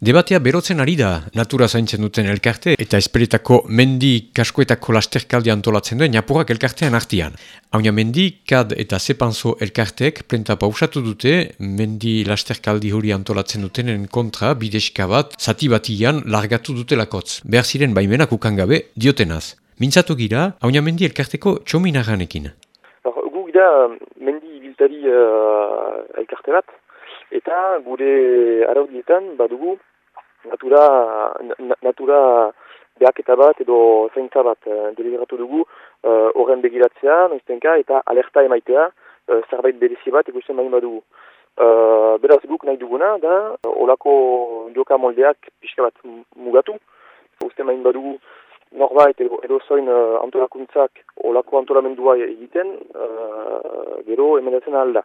Debatea berotzen ari da, natura zaintzen duten elkarte, eta esperetako mendi kaskoetako lasterkaldi antolatzen duen Napurrak elkartean artian. Hauna mendi, kad eta zepanzo elkarteek plenta pausatu dute, mendi lasterkaldi hori antolatzen dutenen kontra, bideska bat, zati batian largatu dute lakotz. Behar ziren baimenak ukangabe, diotenaz. Mintzatu gira, hauna mendi elkarteko txominaganekin. Gu gira mendi biltari uh, elkarte bat, eta gure araudietan badugu natura, natura behaketa bat edo zaintza bat uh, deliberatu dugu uh, horren begiratzea, noiztenka, eta alerta emaitea uh, zerbait berezi bat ikusten bain badugu. Uh, beraz guk nahi duguna da, olako joka moldeak pixka bat mugatu, uste main badugu norbait edo, edo zoin uh, antolakuntzak olako antolamendua egiten, uh, gero emendatzen alda.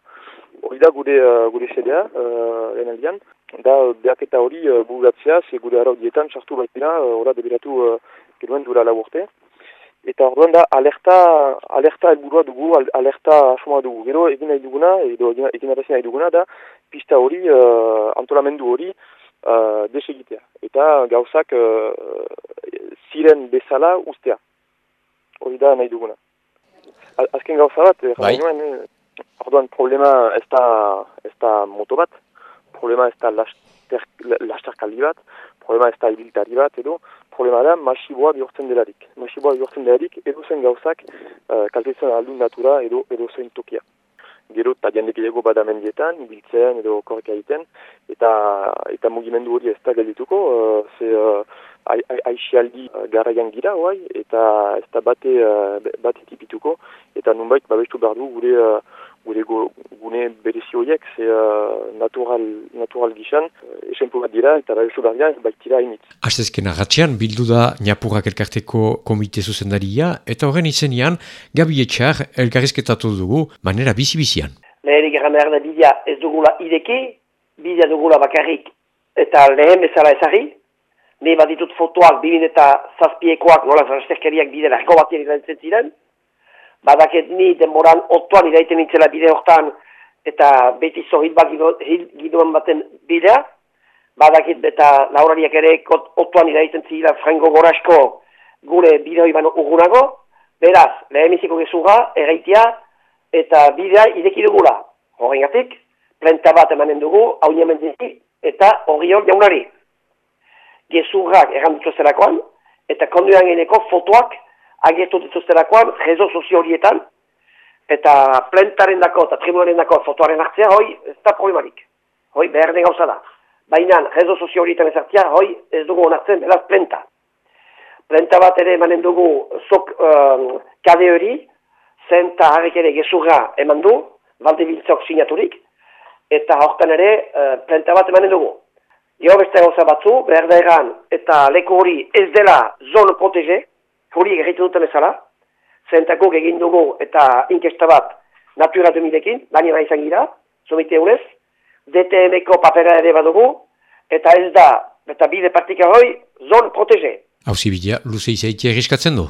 Hori da gure, uh, gure sedea, uh, da behak eta hori uh, bugatzea, ze gure araudietan sartu baitira, hori uh, debiratu uh, genuen dura laburte. Eta orduan da alerta, alerta elburua dugu, alerta asuma dugu. Gero egin nahi duguna, edo egin nahi duguna da, pista hori, uh, antolamendu hori, uh, desegitea. Eta gauzak uh, ziren bezala ustea. Hori da nahi duguna. Azken gauza bat, bai. Orduan, problema ez da, ez da moto bat, problema ez da lasterkaldi bat, problema ez da ibiltari bat, edo, problema da masiboa bihurtzen delarik. Masiboa bihurtzen delarik, edo zen gauzak uh, kaltetzen aldun natura, edo, edo zen tokia. Gero, eta jendek edo badamendietan, ibiltzen, edo korreka egiten, eta, eta mugimendu hori ez da geldituko, uh, ze... Uh, aixialdi uh, garaian gira, oai, eta ez da bate, uh, bate tipituko, eta nunbait babestu behar du gure, uh, gure go, gune berezioiek, ze uh, natural, natural gizan, uh, esenpu bat dira, eta babestu behar dira, baitira hainitz. Aztezken agatzean, bildu da Niapurrak elkarteko komite zuzendaria, eta horren izenian, Gabi Etxar elkarrizketatu dugu, manera bizi-bizian. Leherik egan behar da bidea ez dugula ideki, bidea dugula bakarrik, eta lehen bezala ezari, Ne bat ditut fotoak, bibin eta zazpiekoak, nola zazterkeriak bide largo batien irantzen ziren. Badaket ni denboran otuan iraiten nintzela bide hortan eta beti zohit bat ginoen baten bidea. Badaket eta laurariak ere otuan iraiten zira frango gorasko gure bide hori baino ugunago. Beraz, lehemiziko gezuga, erraitia eta bidea ideki dugula. Horrengatik, plenta bat emanen dugu, hau eta hori hor jaunari gezurrak egan dituzterakoan, eta konduan geneko fotoak agertu dituzterakoan, rezo sozio horietan, eta plentaren dako eta tribunaren dako fotoaren hartzea, hoi, ez da problemarik. Hoi, behar den gauza da. Baina, rezo sozio horietan ez hartzea, hoi, ez dugu onartzen, beraz, plenta. Plenta bat ere emanen dugu sok um, kade hori, zen eta harrik ere gezurra eman du, balde biltzok sinaturik, eta hortan ere uh, plenta bat emanen dugu. Jo beste gauza batzu, behar da egan, eta leku hori ez dela zon protege, hori egitu duten ezala, zentakuk egin dugu eta inkesta bat natura demidekin, bani nahi izan gira, zomite eurez, DTM-eko papera ere badugu, eta ez da, eta bide partika hori, zon protege. Hau zibidea, luze izaitia egiskatzen du?